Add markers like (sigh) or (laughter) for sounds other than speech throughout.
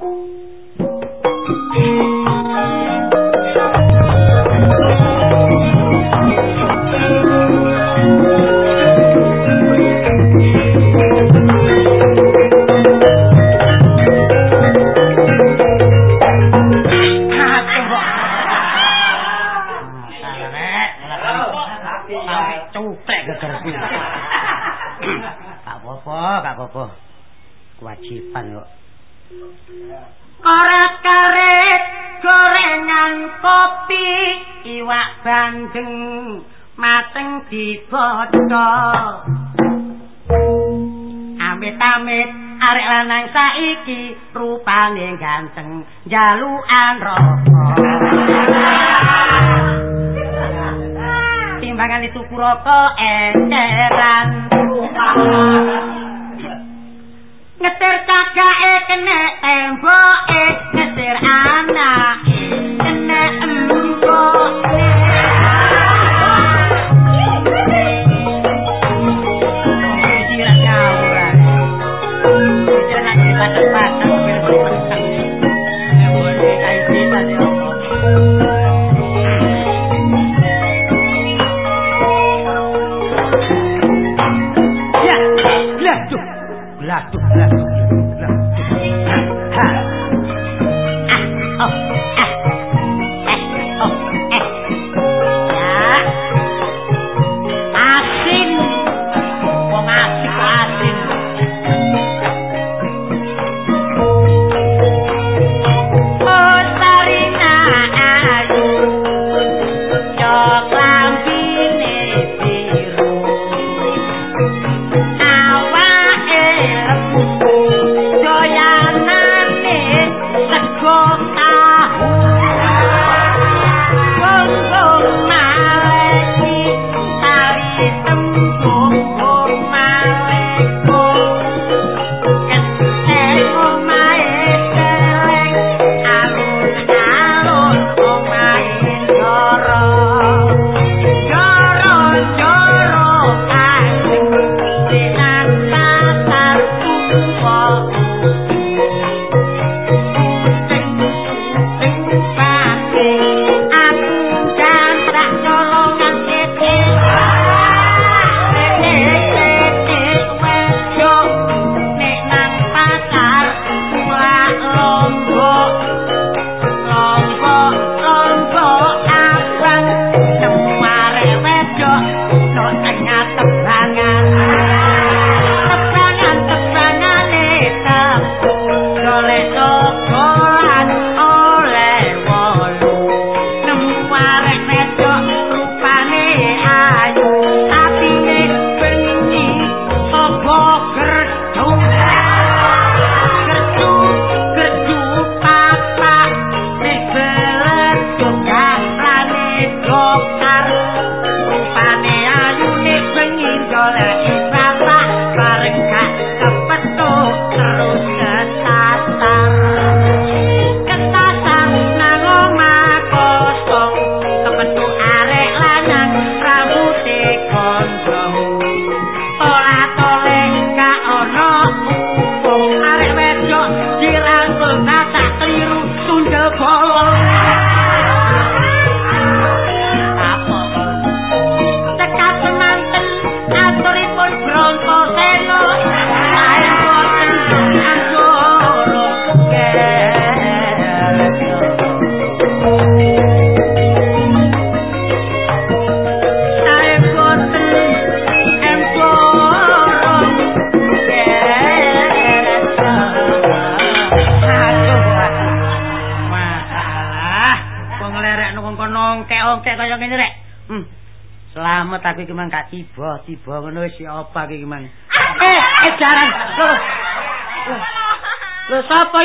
Thank you. Jalukan rokok timbangan itu rokok enceran ngetir cagake kene temboke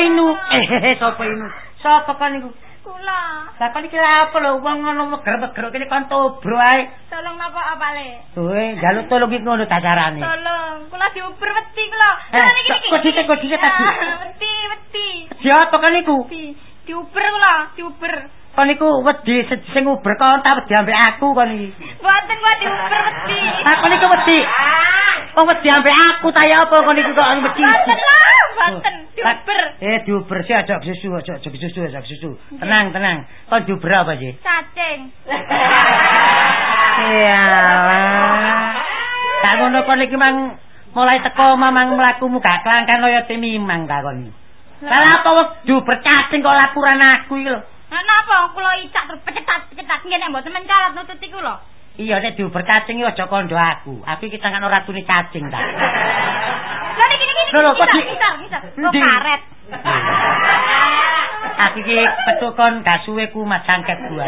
inu eh sapa inu sapa kan niku kula sapa iki apa lho wong ngono meger-meger kene kan tobro ae tolong napa apa le Weh, jaluk tolong iki ngono dacarane. Tolong, kula diuber wedi kula. Eh, kok dite kok dite tadi. Wedi, wedi. Siapa kan niku? Diuber kula, diuber. Kon niku wedi sing uber kon ta wedi ambek aku kon iki. Mboten kok diuber wedi. Ah kon niku wedi. Wong wedi ambek aku ta ya apa kon niku kok wedi. Mboten mboten diuber. Eh diuber sih aja susu, aja aja susu, aja susu. Tenang, tenang. Kon diuber apa sih? Cacing. (laughs) Iyalah. Tak ngono kon iki mang mulai teko mamang mlakumu gak kelangkan kaya timimang ta kon. Lah apa wis diuber cacing kok laporan aku iki lho. Napa kula icak terus pecetat-pecetat ngene mboten mencarat nutut iku lho. Iya nek diuber cacing iki aja kandha aku. Aku iki tangan ora tuni cacing ta. (laughs) Lah niki niki Lho, lho, kok di-. Oh, Ndi? karet. (laughs) Aku iki petukon gak suwe ku mas sangket buah.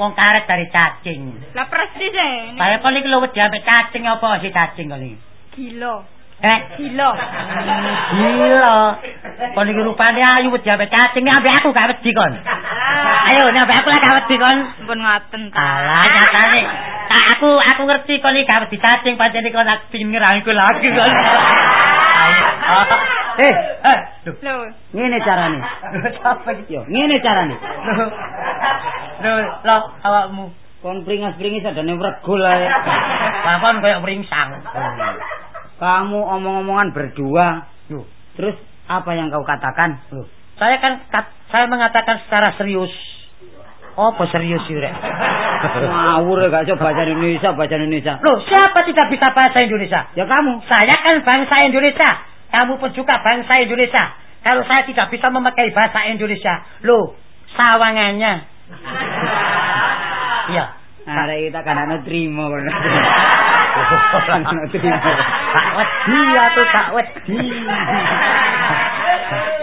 Wong karet dari cacing. Lah persis e. Kaya kon iki wedi ambek cacing apa sih cacing kon iki? Gila. Eh, Gila. gila. Kon iki rupane ayu wedi ambek cacing ambek aku gak wedi kon. Ayo nek ambek aku lah gak wedi kon. Pun ngoten ta. Alah nyatane. Tak aku aku ngerti kon iki gak wedi cacing pancen kon aku pengin ngerangi lagi kon. (laughs) Eh, eh, lho. Ngene carane. Apa iki? Yo, ngene carane. Lho. Lho, awakmu. Kon pringas-pringis adane wregul ae. Lah kon koyo mringsang. Kamu omong-omongan berdua. Loh, Terus apa yang kau katakan? loh. Saya kan kat- saya mengatakan secara serius. Apa serius sih, Rek? (laughs) Ngawur gak iso bahasa Indonesia, bahasa Indonesia. Loh, siapa tidak bisa bahasa Indonesia? Ya kamu. Saya kan bangsa Indonesia. Kamu pun juga bangsa Indonesia. Kalau saya tidak bisa memakai bahasa Indonesia, loh, sawangannya. (laughs) Iya. Arek kita kan ana trimo. (laughs) Tak wedi aku tak wedi.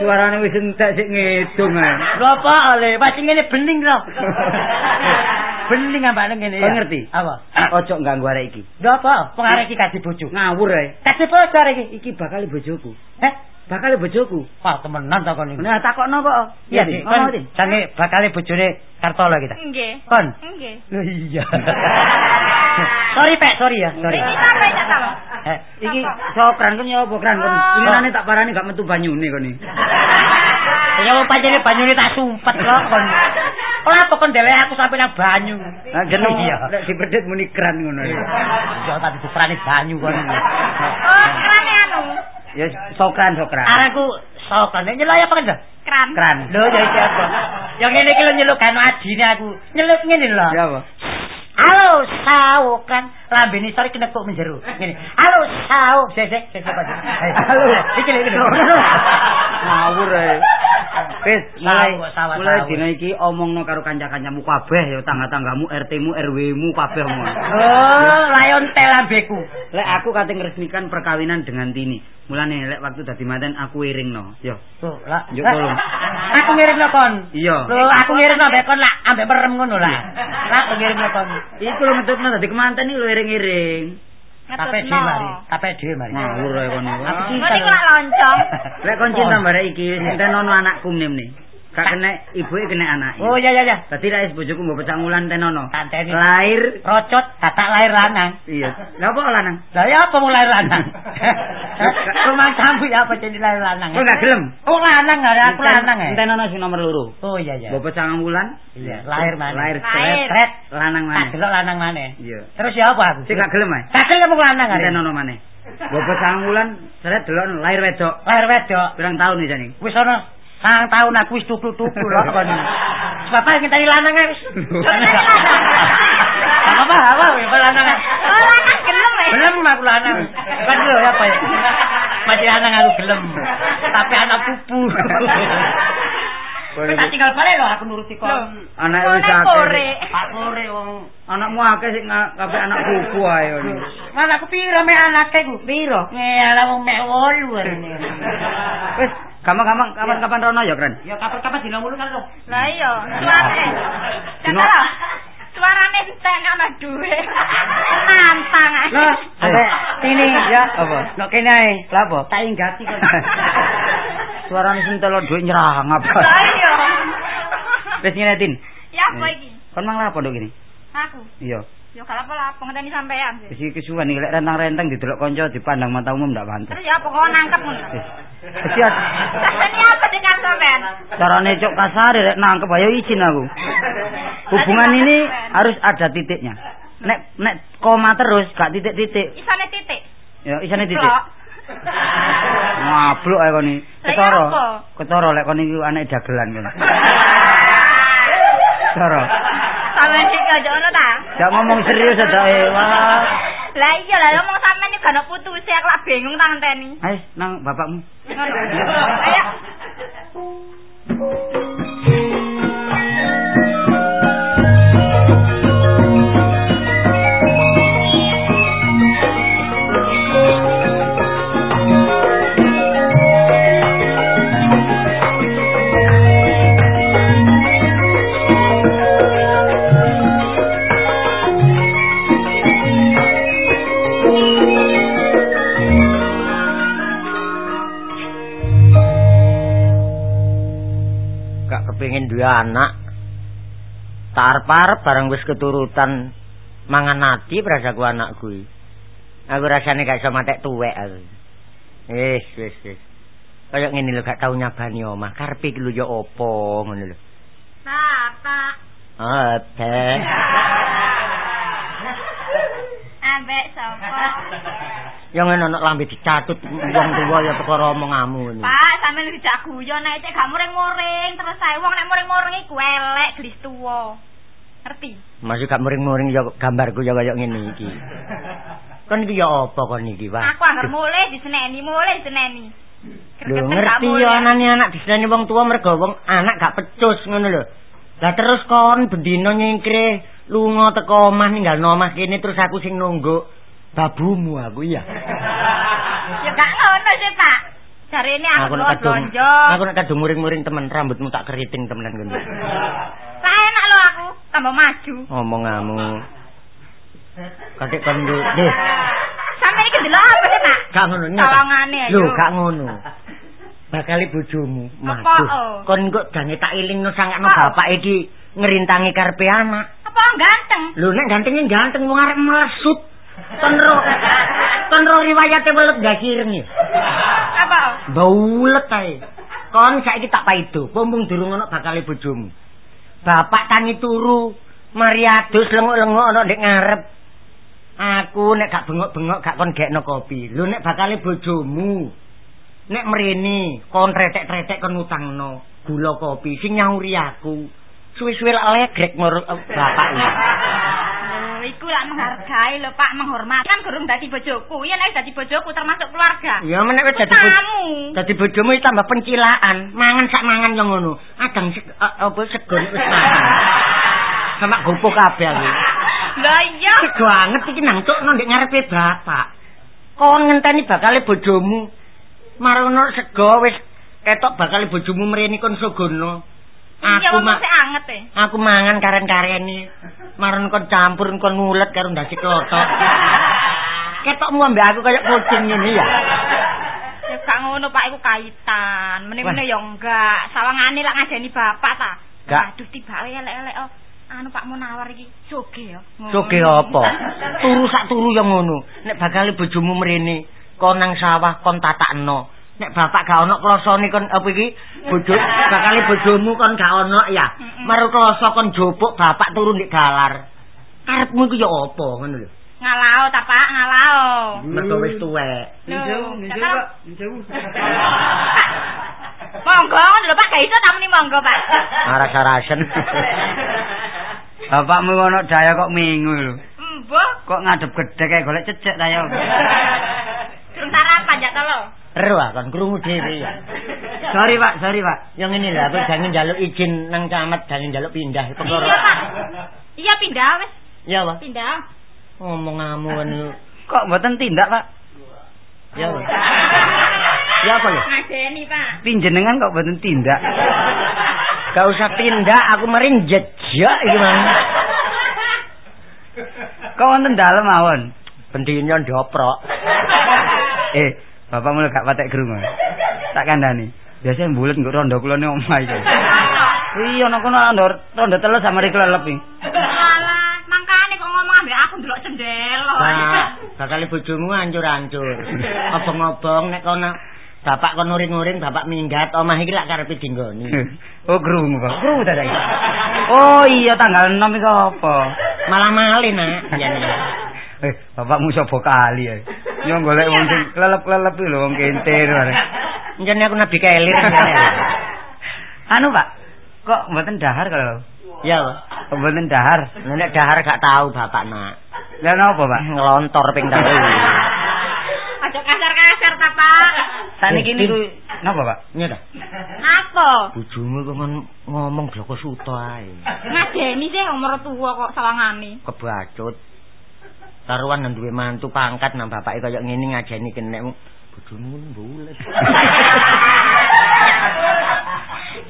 Suarane wis entek sik ngedung. Lho apa oleh masih ngene bening lho. bening ambane ngene Kau ngerti? Apa? Ojo ganggu arek iki. Lho apa? Pengarek iki kasih bojo. Ngawur ae. Kasih bojo arek iki. Iki bakal bojoku. Eh, Bakal bojoku. wah temenan ta kon iki. Nah, takokno apa? Iya, Kon Di. jange bakale bojone Kartola kita. Nggih. Kon. Nggih. Loh iya. (laughs) sorry, Pak, sorry ya, sorry. Iki sampe cak ta lho. Eh, Iki sokran kon ya apa kran kon? Oh. Ingane tak parani gak metu banyune kon iki. (laughs) ya apa pancene banyune tak sumpet kok kon. Ora apa kon delek aku sampe nang banyu. Nah, jeneng Iya. lek dipedhit muni kran ngono. Ya tapi diperani banyu kon. Oh, kerane anu. Ya sokran sokran. Araku sok kan nyeluk apa kan? Kran. Kran. Lho ya iki apa? Yang ngene iki lho nyeluk kan adine aku. Nyeluk ngene lho. Ya apa? Halo kan lambene sore kena kok menjeru. Ngene. Halo sawo. Sik sik sik sik. Halo. Iki lho. Ngawur ae. Wis, mulai mulai dina iki omongno karo kanca-kancamu kabeh ya tangga-tanggamu, RT-mu, RW-mu kabeh omong. Oh, layon telambeku. Lek aku kate ngresmikan perkawinan dengan Tini. Mulane lek waktu dadi manten aku iringno. Yo. Lah. Yuk, tolong. (laughs) Aku ngirimno kon. Iya. Lho, aku ngirimno ambek kon lah ambek merem ngono lah. Lah aku ngirimno kon. Iku lho metutno dadi kemanten iki lho iring-iring. Tape dhewe mari. Tape dhewe mari. Ngawur ae kon iki. Aku iku lak loncong. Lek kon cinta bare iki wis entenono anakku mene. Gak kena ibuke kena anake. Oh iya iya iya. Dadi wis bojoku mbok pecah ngulan tenono. Tanteni. Lahir Rocot kata lahir lanang. iya. Lah apa lanang? Lah ya apa mulai lanang? (laughs) Rumah sambu ya apa jadi lahir lanang? Kok gak gelem? Oh lanang ada aku lanang ya. Entenono sing nomor loro. Oh iya iya. Mbok pecah ngulan. Iya, lahir mana? Lahir Lahir. seret lanang Tak maneh. delok lanang mana? Iya. Terus ya apa aku? Sing gak gelem ae. Tak gelem aku lanang arek. Entenono maneh. Mbok pecah ngulan seret delok lahir wedok. Lahir wedok. Pirang tahun iki jane? Wis ana sang tahun aku wis tuku-tuku lho kon. Bapak ngenteni lanang ae wis. Apa apa apa lanang. Oh, lanang gelem e. Gelem aku lanang. Kan lho ya apa ya? Masih lanang aku gelem. Tapi anak pupu. Boleh, Tak tinggal balik lho aku nuruti kon. Anak wis akeh. Pak Kore wong Anakmu akeh sing nga- kabeh anak pupu ae ini. Mana aku piro me anake ku? Piro? Ngelah wong mek 8 arene. Wis, gampang-gampang kapan-kapan rono ya, Kren. Ya kapan-kapan dina mulu kan lho. Lah iya, suarane. Dino- Cakal. Suarane entek ana duwe. Nantang ae. Loh, ambek sini ya. Apa? Nek kene ae. Lah apa? Tak inggati kon. (laughs) Suarane sing telo dhuwit nyerang apa? Lah iya. Wis ngene, Tin. Ya apa iki? Kon mang lapo nduk ini? Aku. Iya. Yo kalau apa apa ngenteni sampean sih. Wis iki kesuwen iki lek rentang-renteng didelok kanca dipandang mata umum ndak pantes. Terus ya apa kok nangkep ngono? Wis. Siap. Rasane apa dengan sampean? Carane cok kasar lek nangkep ayo izin aku. (laughs) Hubungan ini harus ada titiknya. Nek nek koma terus gak titik-titik. Isane titik. Ya isane titik. Blok. Mabluk (laughs) ae koni. Ketara. Ketara lek koni iku anak dagelan kene. (laughs) Ketara. Sampeyan iki aja ono ta? Jak ngomong serius ta e. Wah. Lah iya lah ngomong sampeyan iki gak putus aku lak bingung tak ngenteni. Ayo nang bapakmu. Ayo. (laughs) duwe anak. Tarpar bareng wis keturutan mangan nati prasaku anak kuwi aku rasane gak iso matek tuwek aku. Wis wis wis. Kaya ngene lho gak tau nyabani omah. Karepe iki lho ya apa ngono lho? Bapak. Apa? Ambek sapa? Yang ana lambe dicatut wong tuwa ya perkara omonganmu ngono. Pak, sampeyan dijak guyon nek cek gak muring-muring terus sae wong nek muring-muring iku elek gelis tuwa. Ngerti? Masih gak muring-muring ya gambarku ya kaya ngene iki. Kon iki ya apa kon iki, Pak? Aku anggar mulih diseneni, mulih diseneni. Lho ngerti ya anane anak diseneni wong tuwa mergo wong anak gak pecus ngono lho. Lah terus kon bendina nyingkre lunga teko omah ninggal omah kene terus aku sing nunggu babumu aku ya gak ngono sih, Pak. Jarene aku nek blonjo. Aku nek kadung muring-muring temen rambutmu tak keriting temenan ngono. Lah enak lho aku, tambah maju. Omonganmu. Kakek kon deh. Sampe iki delok apa sih, Pak? Gak ngono. Tolongane ayo. Lho, gak ngono. Bakali bojomu, maduh. Kon kok dange tak ilingno sangakno bapak iki ngerintangi karepe anak. Apa ganteng? Lho nek gantenge ganteng wong arep melesut. Kon ro. Kon ro riwayate welet gak kireng ya. Apa? Baulet ae. Kon saiki tak paido, pompong durung ana bakale bojomu. Bapak tangi turu, mari adus lenguk-lenguk ana ndek ngarep. Aku nek gak bengok-bengok gak kon gekno kopi. Lho nek bakale bojomu. Nek mrene kon tretek-tretek kon utangno gula kopi sing nyauri aku. Suwe-suwe lek legrek ngor uh, bapak. Lho iku lak menghargai lho Pak, menghormati kan gurung dadi bojoku. Iya nek dadi bojoku termasuk keluarga. Ya menek wis dadi kamu. Dadi bojomu tambah pencilaan, mangan sak mangan yo ngono. Adang apa sego wis mangan. (laughs) Sama gopo kabeh aku. Lah iya. Sego anget iki nang cuk ndek ngarepe bapak. Kon ngenteni bakale bojomu. Marono sego wis ketok bakale bojomu mrene kon sogono. Aku mah anget e. Aku mangan karen-kareni. Maron kon campur kon ngulet karo ndasi klothok. (laughs) Ketokmu ambek aku kaya kucing ngene ya. Ya gak ngono Pak iku kaitan. Meneh-meneh ya enggak. Sawangane lak ngadeni bapak ta. Gak. Aduh tibake elek-elek oh. Anu Pak Munawar iki soge ya. Soge apa? Turu sak turu ya ngono. Nek bakal bojomu mrene kon nang sawah kon tatakno. Nek bapak gak ono klosone kon apa iki? Bojo bakal bojomu kon gak ono ya. Maru kloso kon jopuk bapak turu ndek galar. Karepmu iku ya apa ngono lho. Ngalao ta Pak, ngalao. Mergo wis tuwek. (laughs) Monggo ngono lho Pak, gak iso tamuni monggo Pak. Aras-arasen. Bapakmu ngono daya kok minggu lho. Mbah. Kok ngadep gedhe kayak golek cecek ta ya. Durung sarapan ya to lho. Ero ah kan krungu dhewe ya. Sorry Pak, sorry Pak. Yang ini lah, aku jangan njaluk izin nang camat, jangan njaluk pindah. Perkara. Iya Pak. Iya pindah wis. Iya Pak. Pindah. Ngomong ngamun. Kok mboten tindak Pak? Ya Pak. (laughs) Ya apa ya? Ngadeni Pak. Pinjenengan kok mboten tindak? Gak usah tindak, aku mering jejak iki mang. Kok wonten dalem mawon? Bendine ndoprok. Eh, bapakmu gak patek krungu. Tak kandhani. Biasane mbulet nggo rondo kulone omah iki. (laughs) Iya, ana kono rondo rondo telu sama rik lelep iki. Alah, mangkane kok ngomong ambek aku ndelok cendelo. Pak, (laughs) bakal bojomu hancur-hancur. Obong-obong nek kono bapak kon nuring-nuring, bapak minggat, omah iki lak karepe dinggoni. (laughs) Oh, krungu, Pak. Krungu ta. Oh, iya tanggal 6 iki apa? Malah malih, Nak. Yen Eh, bapakmu sapa kali ya. Yo golek wong sing lelep-lelep lho wong kentir. Njane aku nabi kelir. anu Pak, kok mboten dahar kalau? Ya, Kok mboten dahar? nek dahar gak tahu bapak nak. Lah napa Pak? Ngelontor ping telu. Aja kasar-kasar ta, Pak. Saniki niku napa Pak? Nyata. Apa? Bojomu kok ngomong bloko suto ae. Ngajeni sih umur tua kok sawangane. Kebacut. Taruhan nang duwe mantu pangkat nang bapake kaya ngene ngajeni kenek mbulet.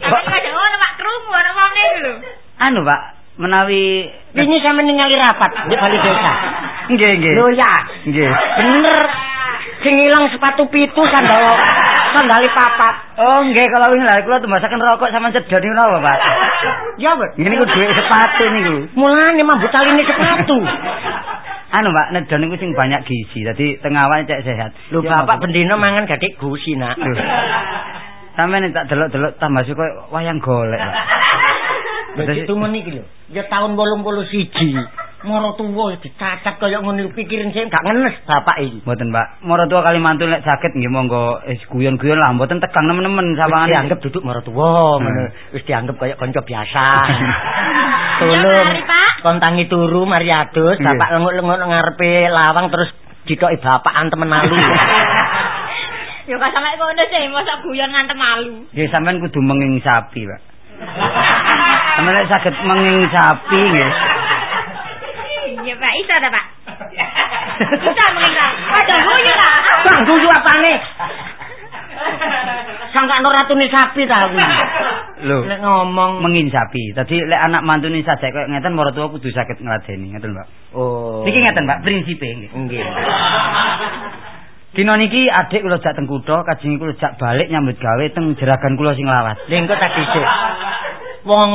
Tapi aja ngono Pak krungu ana wong iki lho. Anu Pak, menawi Ini sampe ningali rapat di Bali Desa. nggih nggih. Lho ya, Nggih. bener. Sing ilang sepatu pitu sandal sandali papat. Oh nggih kalau wingi lha kula tumbasaken rokok sama cedhon niku napa Pak? Ya, Pak. Ngene niku duwe sepatu niku. Mulane mambut taline sepatu. Anu Pak, nedon niku sing banyak gizi. Dadi tengah awake cek sehat. Lho bapak bendino mangan gadik gusi nak. Sampeyan tak delok-delok tambah suka wayang golek. Pak. Dadi tumen iki lho. Ya tahun 81. Moro tuwa dicacat kaya ngono pikirin sing gak ngenes bapak iki. Mboten Pak, mara tua kali mantu lek saged nggih monggo wis guyon-guyon lah mboten tegang nemen-nemen Wis sawangane. dianggap duduk moro tuwa ngono. Wis dianggap kaya kanca biasa. (laughs) Tolong kontangi turu mari adus, bapak lenguk-lenguk ngarepe lawang terus ditoki bapak antem malu. (laughs) Yo gak sampe ngono sih, mosok guyon ngantem malu. Nggih sampean kudu menging sapi, Pak. Sampeyan saged menging sapi nggih. Pak, (laughs) (laughs) iso (laughs) ta Pak? Bisa mengira. Ada guyu ta? Bang guyu apane? Sangka ratune sapi ta kuwi. Lho, Nek ngomong menging sapi. Dadi lek anak mantune sajak koyo ngeten mara tua kudu saged ngladeni, ngeten, Pak. oh. Niki ngeten, Pak, prinsipe nggih. Nggih. Dina niki adik kula jak teng kutha, kajeng kula jak balik nyambut gawe teng jeragan kula sing lawas. Lha engko tak dhisik. Wong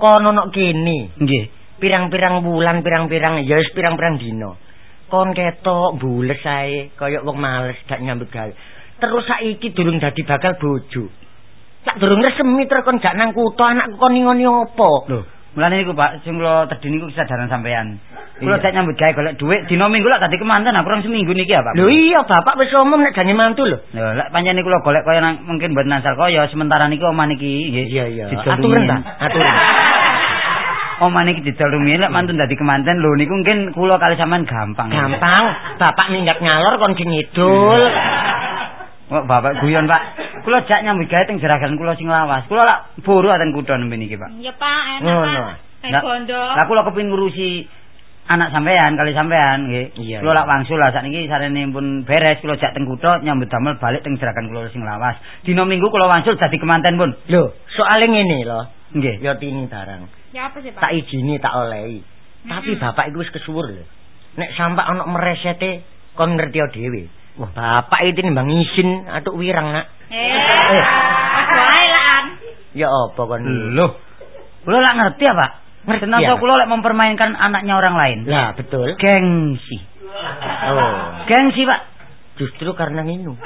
kono nok kene. Nggih. Pirang-pirang bulan, pirang-pirang ya wis pirang-pirang dina. Kon ketok bules ae kaya wong males gak nyambut gawe. Terus saiki durung dadi bakal bojo. Tak durung resmi terus kon gak nang kutha anakku kon ngoni apa? Lho, mulane niku Pak, sing kula tedhi niku kesadaran sampean. Kula jak nyambut gawe golek dhuwit dina minggu lak dadi kemanten, aku kurang seminggu niki ya, Pak. Lho iya bapak wis omong nek jane mantu lho. Lho, lek pancen kula golek kaya nang mungkin mboten asal kaya sementara omah niki nggih. Iya iya. Aturan ta? Aturan. (laughs) Omah niki didol rumiyin lek mantun dadi kemanten lho niku mungkin kula kali sampean gampang. Gampang, bapak minggat ngalor kon sing ngidul. Kok bapak guyon, Pak. Kula jak nyambut gawe teng jeragan kula sing lawas. Kula lak buru aten kutha nembe niki, Pak. Iya Pak, enak Ngono. Pak. Lah- bondo. Lah kula kepengin ngurusi anak sampean kali sampean nggih. Iya, Kula lak wangsul lah sakniki sarene pun beres kula jak teng kutha nyambut damel balik teng jeragan kula sing lawas. Dina Minggu kula wangsul dadi kemanten pun. Lho, soalnya ngene lho. Nggih. Ya tini barang. Ya apa sih Pak? Tak izini tak olehi. Tapi bapak iku wis kesuwur lho. Nek sampak ana meresete kon ngerti dhewe. Wah, bapak itu nimbang isin atuk wirang nak. Eh. Aduh ae lah an. Ya apa kon? Loh. Kula lak ngerti ya, Pak. Ngerti Tenaga ya? kula lek mempermainkan anaknya orang lain. Lah, betul. Gengsi. Oh, Gengsi, Pak. justru karena minum.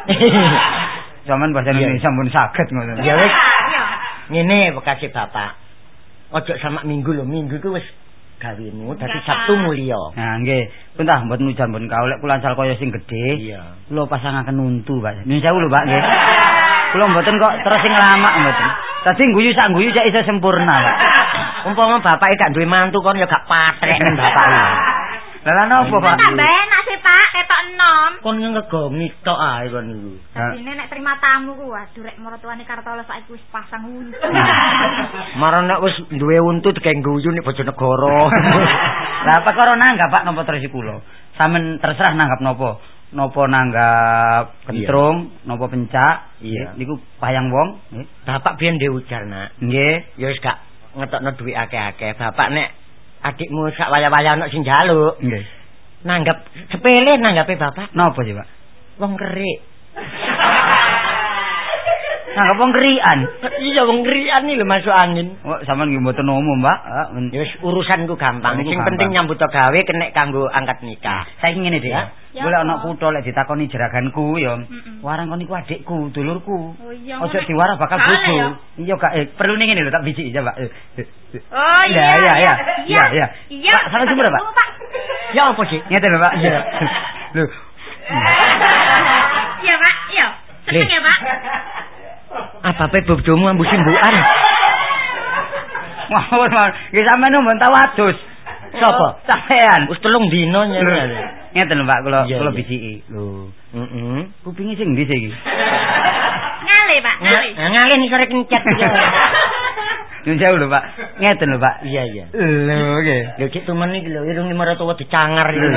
(laughs) Zaman bahasa. Indonesia pun saged ngono. Ya wis. Iya. Ngene bekasih bapak. Ojo sama minggu lho, minggu ku wis gawemu dadi Sabtu Pak. mulia. Nah, nggih. Pun tah mboten pun kau lek kula asal kaya sing gedhe. Iya. Kula pasangaken untu, Pak. Nyun sewu lho, Pak, nggih. (laughs) Kula mboten kok terus sing lama mboten. Dadi guyu sak guyu cek iso sempurna, Pak. (laughs) Umpama bapak gak duwe mantu kon ya gak patrek (laughs) bapak. Lah lan opo, Pak? Tambah enak sih Pak, ketok enom. Kon ngegomi tok ae kon niku. Nah, Ini nek terima tamu ku waduh rek mertuane Kartola saiki wis pasang untu. (laughs) Marang nek wis duwe untu dikeng guyu nek Bojonegoro. (laughs) Lah perkara nanggap Pak napa terus kula? Sampeyan terserah nanggap napa? Napa nanggap kentrung, napa pencak? Iya. Niku payang wong, nggih. bapak biyen dhewe ujar nak. Nggih. Ya wis gak ngetokno duit akeh-akeh. Bapak nek adikmu sak waya-waya ana sing njaluk, Nggih. nanggap sepele nanggape bapak. Napa sih, Pak? Wong kerik. Nanggap wong kerian. Iya wong kerikan iki lho masuk angin. Oh, sampean nggih mboten umum, Pak. Ah, Ya wis urusanku gampang. Sing penting nyambut gawe kenek kanggo angkat nikah. Saiki ngene Dik. Ya. Ya Golek ana apa? kutha lek ditakoni jeraganku ya. Warang kon iku adikku, dulurku. Oh iya. Ojo ngono. diwara bakal bojo. ya? Iya gak eh, perlu ngene lho tak biji coba. Eh, eh, eh. Oh iya. Iya, iya, iya. Iya, Iya. Pak, sampai sumber, Pak? Pak. Ya apa sih? Ngeten lho, Pak. Iya. (laughs) Lho. Iya, Pak. Iya. Seneng ya, Pak? Sababe bojomu ambu simbukan. Mawon mawon. Nggih sampeyan mun tau adus. Sapa? Sampeyan. Wis telung dina nyene. Ngeten lho Pak, kula kula iya. bisiki. Lho, Heeh. kupinge sing ndi sih iki? Ngale, Pak, ngale. Ngalih nih sore kencet (laughs) iki. Nyun sewu lho Pak. Ngeten lho Pak. Iya iya. Lho, nggih. Lho ki temen iki lho irung 500 wae dicangar iki.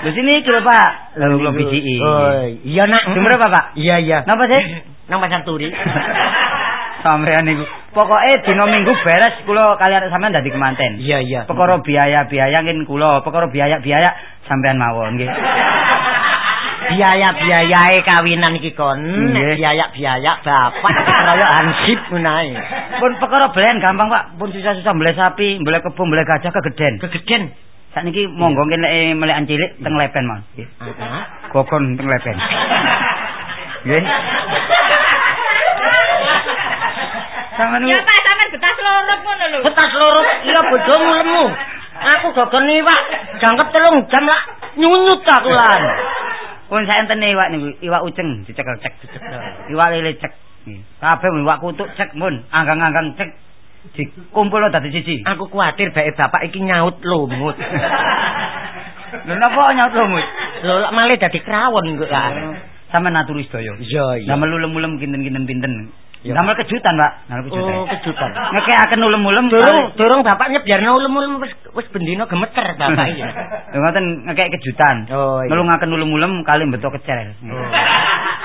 Lho sini iki lho Pak. Lho kula bisiki. Oh, iya nak. Berapa, Pak? Iya iya. Napa sih? Nang Pasar Turi. (laughs) Sampeyan niku. Pokoke dina Minggu beres kula kalian sampean dadi kemanten. Iya iya. Perkara biaya-biaya ngin kula, perkara biaya-biaya sampean mawon nggih. biaya-biayae kawinan iki kon. Biaya-biaya bapak kaya hansip menae. Pun perkara belen gampang Pak, pun susah-susah mbeleh sapi, mbeleh kebo, mbeleh gajah kegeden. Kegeden. Sakniki monggo kene melekan cilik teng lepen mawon. Nggih. Gogon teng lepen. (laughs) Nggih. Sampeyan Ya Pak, sampean betas loro ngono lho. Betas loro iya bojomu lemu. Aku gogon iwak jangkep telung jam lah nyunyut aku lan. pun saentene iwak niku, iwak uceng dicekel cek dicekel. Iwak lele cek. Kabeh iwak kutuk cek mun, anggang-anggang cek dikumpul dadi siji. Aku kuatir bae bapak iki nyaut lumut. (laughs) Lho napa nyaut lumut? Lho lak malih dadi krawon kok lah. Sampeyan aturi sedaya. Iya Damel ulem-ulem kinten-kinten pinten. Ya. Damel kejutan, Pak. Damel kejutan. Oh, kejutan. Ngekekaken ulem-ulem. Durung durung bapak nyebyarno ulem-ulem wis wis bendina gemeter bapak iki. Lho (laughs) ngoten ngekek kejutan. Oh, iya. Nulungaken ulem-ulem kali bentuk kecer. Oh.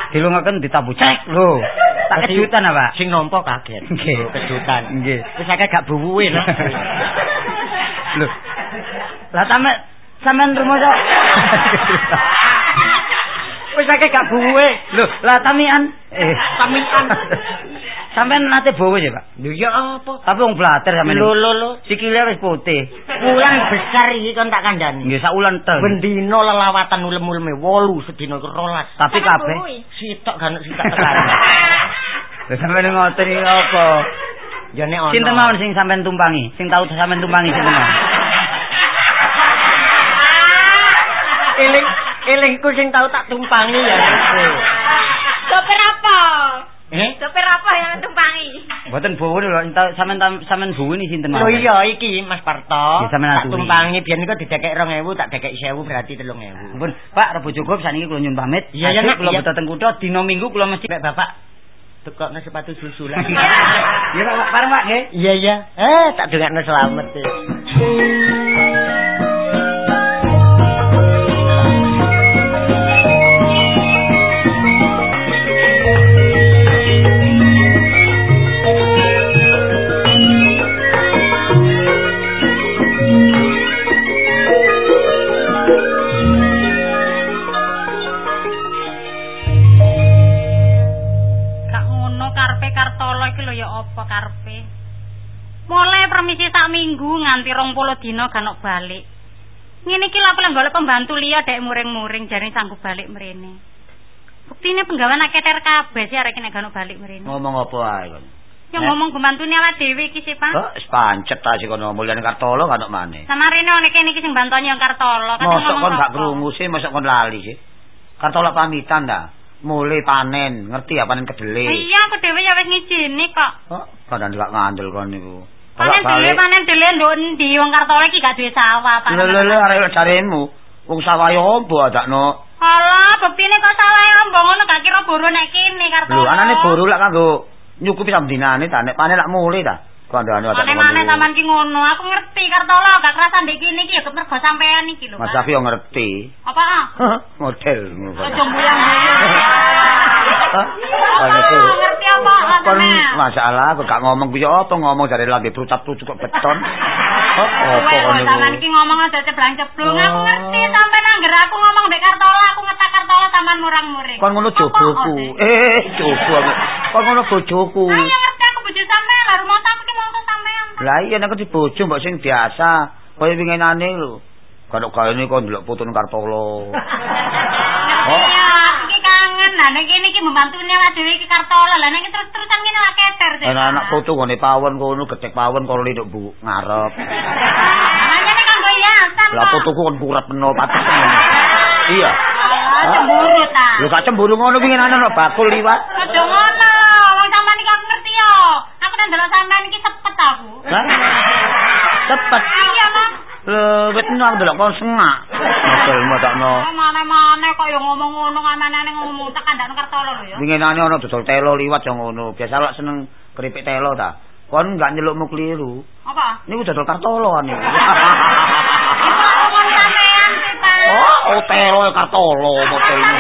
Dilungaken ditabu cek lho. Tak kejutan apa? Sing nampa kaget. Nggih. Oh, kejutan. Nggih. Wis akeh gak buwuhe no. Lho. Lah sampe sampean rumoso. (laughs) Wis akeh gak buwe. Lho, lah tamian. Eh, Tamian. Sampean nate bowo ya, Pak. Lho ya apa? Tapi wong blater sampean. Lho lho lho. Sikile wis putih. Wulan besar iki kon tak kandhani. Nggih, sak wulan ten. Bendina lelawatan ulem-uleme 8 sedina ke 12. Tapi kabeh. Sitok kan sitok tekan. Lha sampean ngoten iki apa? Ya nek ana. Sinten mawon sing sampean tumpangi? Sing tau sampean tumpangi sinten mawon? eling elingku sing tau tak tumpangi ya. Sopir apa? Eh? Sopir apa yang tumpangi? Mboten bowo lho, entah sampean sampean bowo ini sinten mawon? iya iki Mas Parto. Ya, tak tumpangi biyen niku didekek 2000 tak dekek 1000 berarti 3000. Ampun, Pak, rebo cukup saniki kula nyun pamit. Iya, iya, Nak, kula iya. beto teng kutho dina Minggu kula mesti Nek Bapak tukokno sepatu susu lah. Ya Pak, bareng Pak nggih. Iya iya. Eh tak dongakno selamat. ya. Apa karpe. Mulai permisi sak minggu nganti rong puluh dina ganok balik. Ngene iki lha peleng golek pembantu liya dek muring-muring jare sanggup balik mrene. Buktine penggawean akeh ter kabeh sih arek nek ganok balik mrene. Ngomong apa ae kon? Ya ngomong pembantune awak dhewe iki sih, Pak. Oh, wis pancet ta sik kono mulyane Kartolo kan maneh. Sama rene oleh kene iki sing bantoni yang kartolo. Mosok ngomong kon gak apa? krungu sih, mosok kon lali sih. Kartolo pamitan ta. Mulai panen, ngerti ya panen kedele. Iya, aku dhewe ya wis ngijini kok. Oh, kadang gak ngandel kon niku. Panen dhewe panen dhewe nduk endi wong kartolo iki gak duwe sawah, Pak. Lho lho lho arek jaremu. Wong sawah yo ombo adakno. Alah, bektine kok salah ombong ngono gak kira buru nek kene kartolo. Lho anane boru lak kanggo nyukupi samdinane ta nek panen lak mulai ta. Kandhane adakno. Mane-mane sampean ki ngono, aku ngerti kartolo gak kerasa ndek kene iki ya kemergo sampean iki lho. Mas. Safi yo ngerti. Apa? (laughs) Model ngono. Aja mbuyang. (laughs) Hah? Ngerti apa? Kon masalah aku gak ngomong kuwi apa ngomong dari lambe prucat-prucut kok beton. (laughs) Oh, apa kok sampean iki ngomong aja ceblang ceblung. Aku ngerti sampean angger aku ngomong mbek kartolo, aku ngetak kartolo sampean murang-muring. Kon ngono joboku. Ode? Eh, jobo aku. Kon ngono bojoku. Ya ngerti aku bojo sampean, lah rumah aku ki mongko sampean. Lah iya nek di bojo mbok sing biasa. Kaya winginane lho. Kalau kaya ini kok ndelok putun Kartolo. (laughs) Oh. Iya, aku ki kangen. Lah nek kene iki mbantune awak dhewe iki kartolo. Lah nek terus-terusan ngene awak keter. Dek. Anak-anak putu ngene pawon kono gedek pawon karo liduk bu ngarep. Namanya nek kanggo hiasan. Lah kok. putuku kon kurep peno patek. (laughs) Iya. Cemburu ta. Lho gak cemburu ngono winginane ono bakul liwat. Aja ngono. Wong sampean iki aku ngono aku delok aku. Bang. Cepet. Iya, Mang. Lho, wit nang delok kon sengak. Model motokno. Mane-mane kok yo ngomong ngono ngamanane ngomong tak kandakno kartolo lho ya. Dingenane ana dodol telo liwat yo ngono. Biasa lak seneng keripik telo ta. Kon gak nyelukmu keliru. Apa? Niku dodol kartolo niku. Oh, oh, telo kartolo motelmu.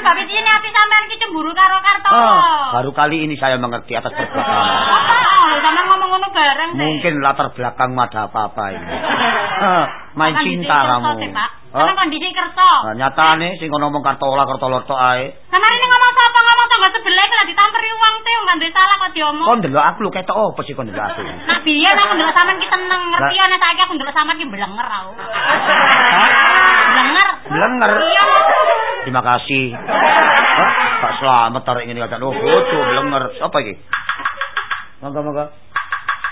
Tapi ini ati sampean ki cemburu karo kartolo. Oh, baru kali ini saya mengerti atas perbuatan. Bareng sih. Mungkin latar belakangmu ada apa-apa ini. (laughs) Main cinta kamu. sih, Karena kondisi kerso. nah, nyatane sing ngomong kartola kartola tok ae. Sampeyan ini ngomong sapa ngomong tangga sebelah iki lah ditamperi wong teh nggak duwe salah kok diomong. Kon delok aku lho ketok apa sih kon delok aku. Nah biyen aku ndelok sampean ki seneng, ngerti ana saiki aku ndelok sampean ki blenger aku. Blenger. Blenger. Iya. Terima kasih. Pak selamat tarik ngene kata oh bojo blenger. Sapa iki? Monggo monggo.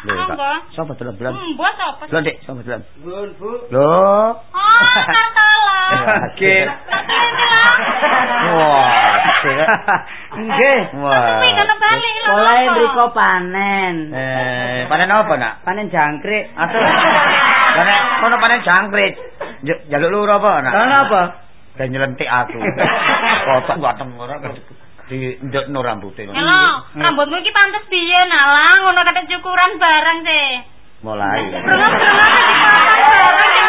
Lho. Kak. Sapa delok belan? Hmm, bos apa? Delok Dik, sapa delan? Bun, Bu. Lho. Oh, kartola. Oke. Wah. Nggih. Wah. Lho. Mulai apa? mriko panen. Eh, panen apa, Nak? Panen jangkrik. Aduh. Panen kono panen jangkrik. Jaluk lur apa, Nak? Lan apa? Dan nyelentik aku. (laughs) Kotok ganteng ora di ndekno rambute. Halo, rambutmu iki pantes biyen alah ngono kate cukuran bareng sih. Mulai. Ya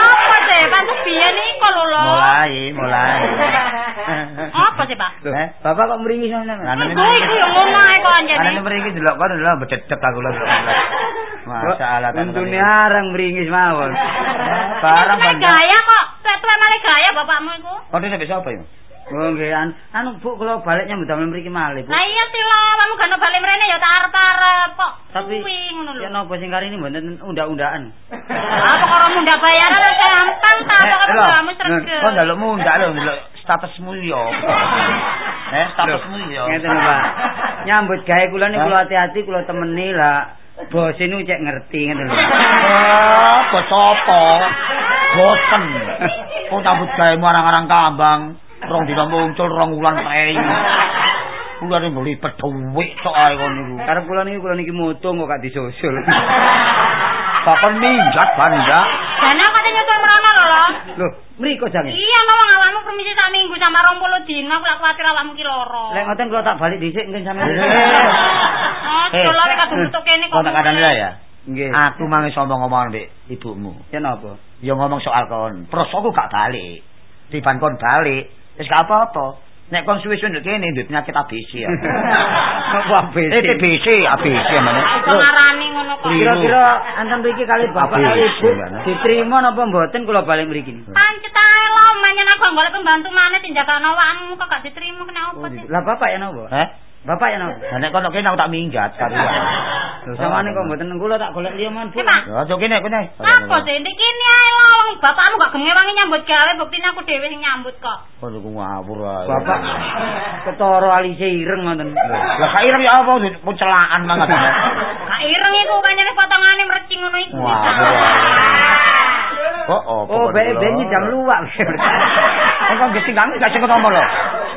apa? Pantes biyen iku lho lho. Mulai, mulai. (laughs) Apa sih, Pak? Loh, Bapak kok mringi sana? Anane Iku iku yo ngono ae kok anjene. Anane mriki delok kon lho bededek aku lho. Masalah kan. Untune arang mringi mawon. barang gaya kok. Tuwa malah gaya bapakmu iku. Kok dene sapa ya? Oh nggih, an anu Bu kula balik nyambut damel mriki malih, Bu. Lah iya sih lho, kamu gak ono bali mrene ya tak arep-arep kok. Tapi ngono lho. ya napa sing kali ini mboten unda-undaan. Apa karo munda bayaran lho gampang ta kok Eh, kamu sregep. Kok njaluk mundak lho, ndelok statusmu yo. (laughs) Eh, statusmu yo. Ngeten lho, Pak. Nyambut gawe kula niku kula hati-hati kula temeni lah. Bos ini cek ngerti ngeten lho. Oh, bos apa? Bosen. Kok nyambut gawe marang-arang kambang. Rong dina muncul rong wulan prei. Kula (laughs) ning beli pedhuwik tok ae kon niku. Karep kula niki kula niki moto kok gak disusul. Bakon minggat banda. Dana kok nyusul merono lho lho. Loh, mriko jange. Iya, no wong awakmu permisi sak minggu sama 20 dina aku lak kuwatir awakmu ki loro. Lek ngoten kula tak balik dhisik mungkin sampeyan. (laughs) Oh, Eh. kula lek kadung kene kok. Kok tak kadane ya. Nggih. Aku mangis ngomong-ngomong mbek ibumu. Ya napa? Ya ngomong soal kon. Prosoku gak balik. Tiban kon balik, wis gak apa-apa. Nek kon suwe-suwe ndek kene ndek penyakit ABC ya. (laughs) Apa ABC? Eh TBC, ABC mana? Kok ngarani ngono kok. Kira-kira anten mriki kali bapak Apa kali ibu diterima napa mboten kula balik mriki. Pancet ae lho, menyen aku golek pembantu maneh sing jagakno awakmu kok gak diterima kena apa sih? Lah bapak ya napa? Eh? Bapak ya nek kono kene aku tak minggat karuan. Lho samane kok mboten kula tak golek liya man, Bu. Pak. Ya aja kene kene. Apa sih ndek kene ae lho, wong bapakmu gak gemewangi nyambut gawe, buktine aku dhewe sing nyambut kok. Kok niku ngawur ae. Bapak ketara alise ireng ngoten. Lah kaireng ya apa mau celaan banget. Gak ireng iku kanyane potongane mrecing ngono iku. Oh, oh, Oh, bae bengi jam luwak. Engko nggih tinggal gak sing ngomong lho.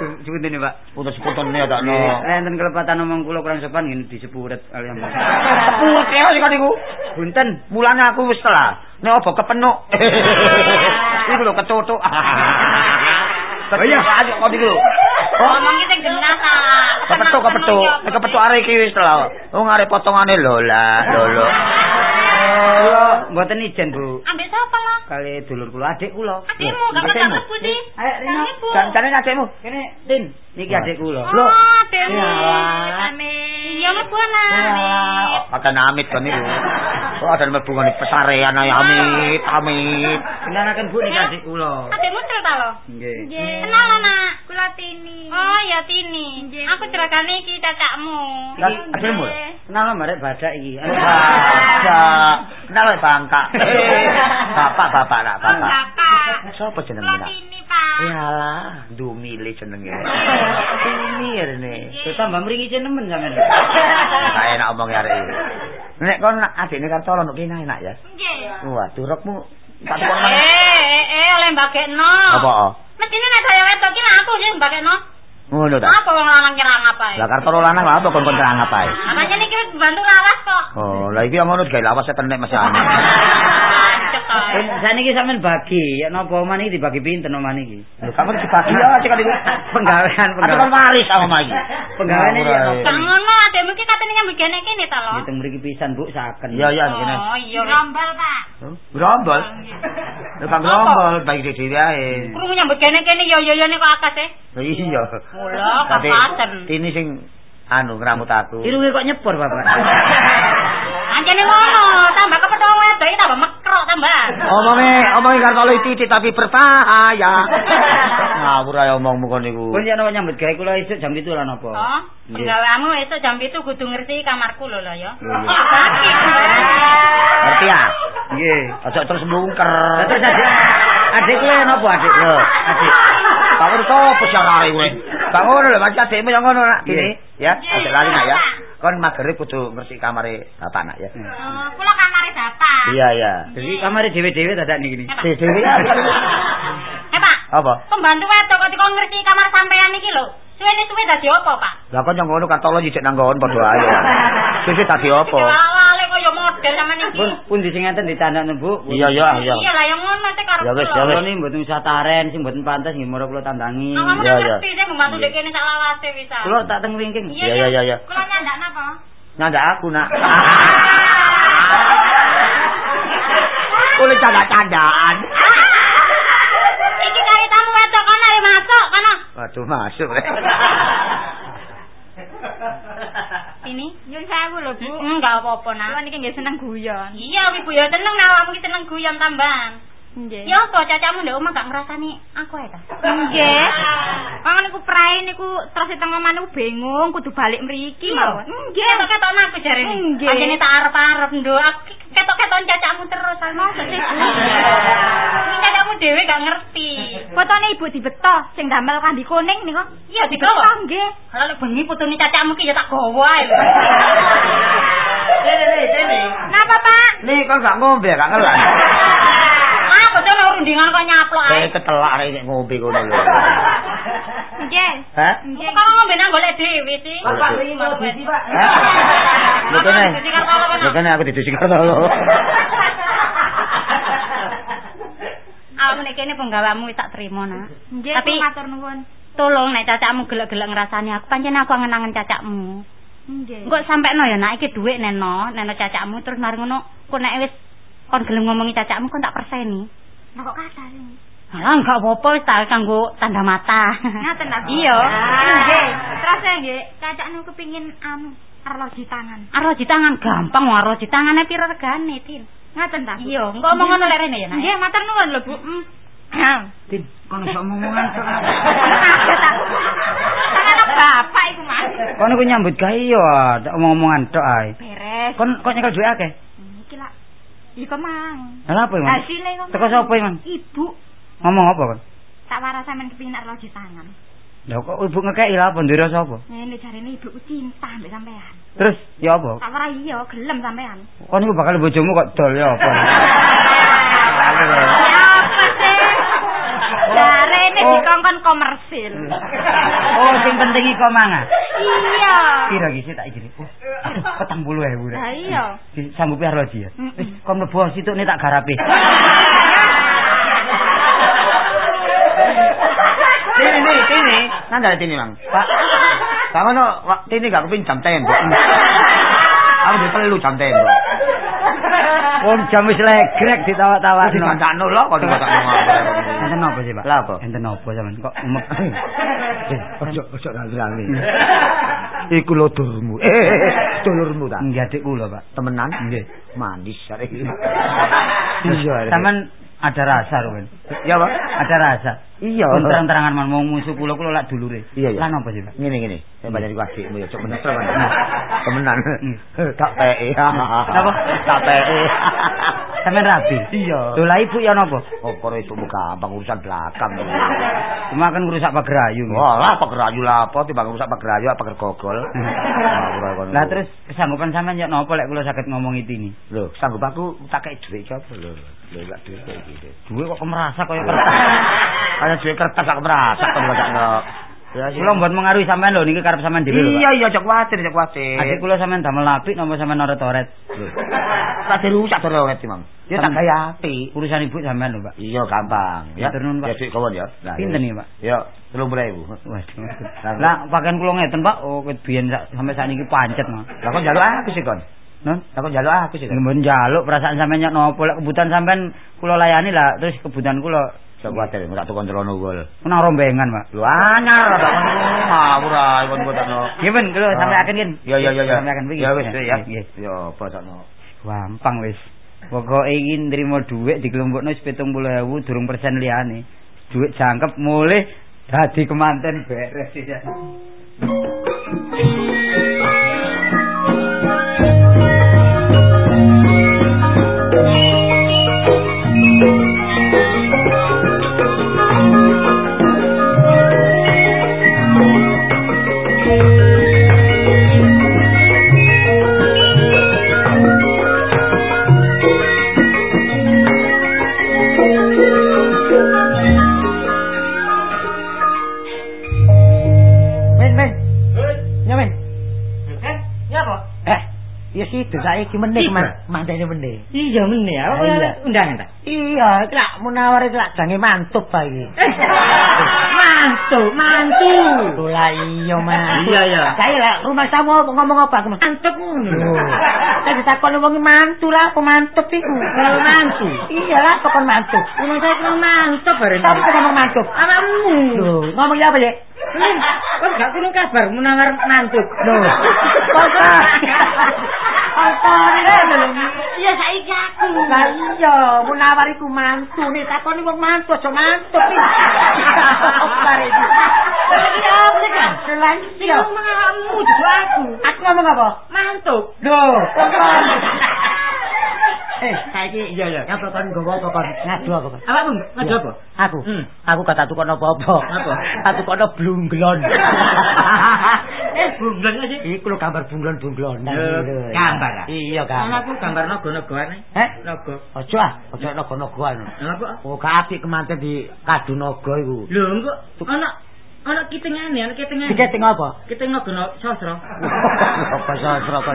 Sebut ini, Pak. Udah seputan ya tak no. Enten kelepatan omong kula kurang sopan ngene disepuret kalian. Sepuluh (laughs) ya sing niku. Punten. Mulane aku wis telah. Nek apa kepenuk. (laughs) Iku lho ketutuk. (laughs) Oh iya. aja kok iku. Ngomong ki sing genah ta. Kepetuk kepetuk. Nek kepetuk arek iki wis telah. Wong arek potongane lho lah, lho lho. Kula mboten ijen, Bu. Ambek sapa lah? Kali dulur kula, adik kula. Adikmu gak adikmu? di. Ayo Rino, Jan-jane adekmu. kene Tin, niki adik kula. Lho. Oh. Iyalah. Amin. Iya ana. Wah, pakai amit kan niku. (laughs) Oh, ada mlebu ngene pesarean ae amit, amit. Kenalaken Bu niki adik kula. Adikmu cerita lho. Nggih. Kenal anak. Kula Tini. Oh, ya Tini. Aku ceritane iki cacakmu. Adekmu. Kenal marek badak iki. Bapak. Kenal lho bangka. Bapak, bapak, nak bapak. Kakak. Sopo jenenge Kula? Tini, Pak. Iyalah, dumile jenenge. (laughs) Ini rene. Terus tambah mriki nemen sampean. (laughs) Enak omong arek iki. Nek kon nak adikne Kartolo nek kene enak ya. Nggih. Wah, durukmu tak Eh, eh, eh, oleh mbagekno. Apa? oh? Mestine nek saya wedok ki aku sing mbagekno. Ngono ta. Apa wong lanang nyerang apa Lah Kartolo lanang lha apa kon kon terang apa ae? Namanya niki wis bantu lawas kok. Oh, lah iki yang ngono gawe lawas tenek Mas Ani. Pancet ae. Saniki sampean bagi, ya napa oman iki dibagi pinten oman iki? Lho kamu dibagi ya cek niku. Penggawean, Aku penggawean. waris sama iki. Penggawean iki ya Ora, napa? Kang ngono adekmu ki katene nyambut gene kene ta lho. Hitung mriki pisan, Bu, saken. Iya iya ngene. Oh iya. Rombal, Pak. Grombol. Lho kan grombol bagi dhewe ae. Krungu nyambut gene kene ya ya kok akeh. Lho iya. Mula kapaten. Ini sing anu ngramut aku. Irunge kok nyepur, Bapak. Anjene ngono, tambah tambah tambah. Omonge, omonge kartolo titik tapi berbahaya. (laughs) Ngawur ae omongmu kon niku. Pun yen ana nyambut gawe kula isuk jam 7 lan apa? Oh, penggaweanmu esuk jam 7 kudu ngerti kamarku lho lho ya. Iya. (laughs) Ngerti ya? Nggih. Aja terus mlungker. Lah terus adik adik kula napa adik? Lho, Adik. Itu apa siarare kowe? Bang ngono lho, macam adekmu yang ngono nak ini, ya. Adik lali nak ya. Kon magere kudu ngerti kamare bapak nak ya. Oh, kula kamare bapak. Iya, iya. Jadi kamare dhewe-dhewe dadak niki. Si dhewe ya. Eh, Pak, Apa? pembantu wedok kok ngerti kamar sampean iki lho. Suwene suwe dadi apa, Pak? Lah yang ngono kartolo jijik nang nggon padha ae. (laughs) Sesuk tadi apa? Awale kaya model sama niki. Pun pundi sing ngenten ditandakno, Bu? Iya, iya, iya. Iya lah yang ngono teh karo. Ya wis, ya wis. Kula niki mboten usah taren, sing mboten pantes nggih mara kula tandangi. Iya, iya. ngerti sih membantu dek kene sak lawase bisa. Kula tak teng wingking. Iya, iya, iya, iya. Kula nyandak napa? Nyandak aku nak. (laughs) Kulit canda-candaan. (laughs) Waduh masuk rek. Ini Nyun sewu lho, Bu. enggak apa-apa nak. Kula niki nggih seneng guyon. Iya, Ibu ya seneng awakmu ki seneng guyon tambahan. Nggih. Ya apa cacamu ndek omah gak ngrasani aku ae ta? Nggih. Wong niku prae niku terus teng omah niku bingung kudu balik mriki mawon. Nggih. Ketok-ketok aku jarene. Nggih. Pancene tak arep-arep nduk. Aku ki ketok-ketok cacamu terus ae mau. Ini cacamu dhewe gak ngerti. Fotone ibu dibeto sing damel kambi kuning niku. Iya. Dibeto, Nggih. Kalau lek bengi putune cacamu ki ya tak gawa ae. Sini, sini, sini. Napa, Pak? Nih, kau gak ngombe, gak ngelan. Lho rundingan kok nyaplok ae. Kayak ketelak rek nek ngombe kono lho. Nggih. Hah? Kok kok ngombe nang golek dhewe sih? Bapak, ini mau bisi, Pak. Lho Kartolo kono. Lho kene aku didusi kartolo. Aku nek kene penggawamu wis tak trimo nak. Nggih, Tapi- matur nuwun. Tolong nek cacakmu gelek-gelek ngrasani aku, pancen aku angen-angen cacakmu. Nggih. Engko sampekno ya nak iki dhuwit neno, neno cacakmu terus mari ngono, kok nek wis kon gelem ngomongi cacakmu kon tak perseni. Lah kok kata sih? Alah enggak apa-apa wis tak kanggo tanda mata. Ngaten ta? Iya. Nggih. Terus nggih, cacaknu kepingin anu arloji tangan. Arloji tangan gampang wong arloji tangane piro regane, Tin? Ngaten ta? Iya, engko omong ngono lek rene ya nak. Nggih, matur nuwun lho, Bu. Hmm. Tin, kono iso omongan tok. Tangan bapak iku, Mas. Kono ku nyambut gawe ya, tak omong-omongan tok ae. Beres. Kon kok nyekel duit akeh? Iki mang. Lah apa, Mang? Hasile kok. Teko sapa, Mang? Ibu Ngomong apa kon? tak waras sampean kepingin arloji tangan. Lah kok ibu ngekeki lah apa ndira sapa? Ngene jarene ibu cinta mbek sampean. Terus ya apa? Tak waras iya gelem sampean. Kon iku bakal bojomu kok dol ya apa? (laughs) Jarene Oh. dikongkon komersil. Oh, sing penting iku mangan. Iya. Pira iki sih tak? Oh, (laughs) aduh, petang puluh ewu. Rek. Lah iya. Disanggupi arloji ya? Wis, kon mlebu situ nih tak garapi. (laughs) Sini, sini, sini. Nang dari sini, Mang. Pak. Pak ngono, wak- sini gak kepin jam tembok. Aku dipelu jam tembok. Wong jam wis legrek ditawak-tawakno. Dikandakno lho kok dikandakno. Enten apa sih, Pak? Lah apa? Enten apa sampean kok umek? Eh, ojo ojo nangis. Iku lho durmu. Eh, dulurmu ta? Nggih adik kula, Pak. Temenan? Nggih. Manis arek iki. Iya, arek. Ada rasa, Ruben. Ya, Pak. Ada rasa. Iya. Kon terang-terangan man mau musuh kula kula lak dulure. Iya, iya. Lan apa sih, Pak? Ngene ngene, saya banyak iku adikmu ya, cok bener kan. Temenan. Hmm. Tak peke. Apa? Tak peke. Sampean rabi. Iya. Lah ibu ya napa? Oh, kok itu gampang urusan belakang. Cuma kan ngrusak pagerayu. Wah, lah pagerayu lah apa timbang rusak pagerayu apa gogol. Lah terus kesanggupan sampean ya napa lek kula saged ngomong ini? lho, sanggup aku tak kei dhuwit iki apa lho. Lho gak dhuwit kok iki. Kemerasa kaya kertas. Ada dhuwit kertas aku merasa (laughs) kok gak ono. Ya, Kula mboten mengaruhi sampean lho niki karep sampean dhewe lho. Iya, iya, cok kuwatir, cok kuwatir. Adik kula sampean damel apik napa sampean oret-oret? Lho. Tak dirusak terus wet Mang. Ya tak gaya api. Urusan ibu sampean lho, Pak. Iya gampang ya. Matur nuwun, Pak. Ya duit kawan ya. Nah, Pinten iki, Pak? Ya 30.000. Waduh. Lah pakaian kula ngeten, Pak. Oh, biyen sampe sakniki pancet, Mas. Lah kok njaluk aku sih kon? Lah kok njaluk aku sih? Mbon njaluk perasaan sampean nyok nopo lek kebutuhan sampean kula layani lah terus kebutuhan kula Sok kuwatir tak tukon celana gol. kena rombengan, Pak. Lu anyar tak kon ngawur ae kon kok takno. Nggih, Ben, kula sampe akan kin. Ya ya ya ya. Sampe akan iki. Ya wis ya. Ya apa takno. Gampang wis. Pokoke iki nrimo dhuwit dikelompokno wis 70.000 durung persen liyane. Dhuwit jangkep mulih dadi kemanten beres ya. (laughs) ya situ saiki meneh mantene meneh. Iya meneh, apa iya. undangan ta? Iya, iki lak munawar iki lak jange mantuk Pak iki. (laughs) Mantu, mantu. Lah iya, Mas. Iya, iya. Saya lah rumah tamu ngomong apa aku mantuk ngono. Saya ditakoni wong iki mantu lah, apa mantuk iku? Kalau mantu. Iya lah, pokon mantuk. Rumah saya kena mantap bareng. Tapi kok ngomong mantuk? Awakmu. Loh, ngomong apa ya? Kok gak kurang kabar menawar mantuk. Loh, kok (laughs) Kontore lho. Iya saiki aku. Lah iya, munawar iku mantu nih takoni wong mantu aja mantuk iki. Bare iki. Sih kan? Lah Sing iya. ngomong juga aku. Aku ngomong apa? Mantuk. Loh, kok (laughs) Eh, Saiki iya iya. apa kon gowo apa kon ngadu kon? Awakmu ngadu apa? Aku. Hmm. Aku kata tukon apa-apa. Apa? Aku kono blunglon. (laughs) Eh, bunglon sih. Iku lho gambar bunglon-bunglon. Lho, gambar, ah? Iya, gambar. Aku gambar naga-nagane. Eh? Naga. Ojo ah, ojo naga-nagaan. Apa? Oh, gak apik kemanten di kadu naga iku. Lho, engko ana ana kitengane, ana kitengane. Diketing apa? Kiteng naga sastra. Apa sastra kok?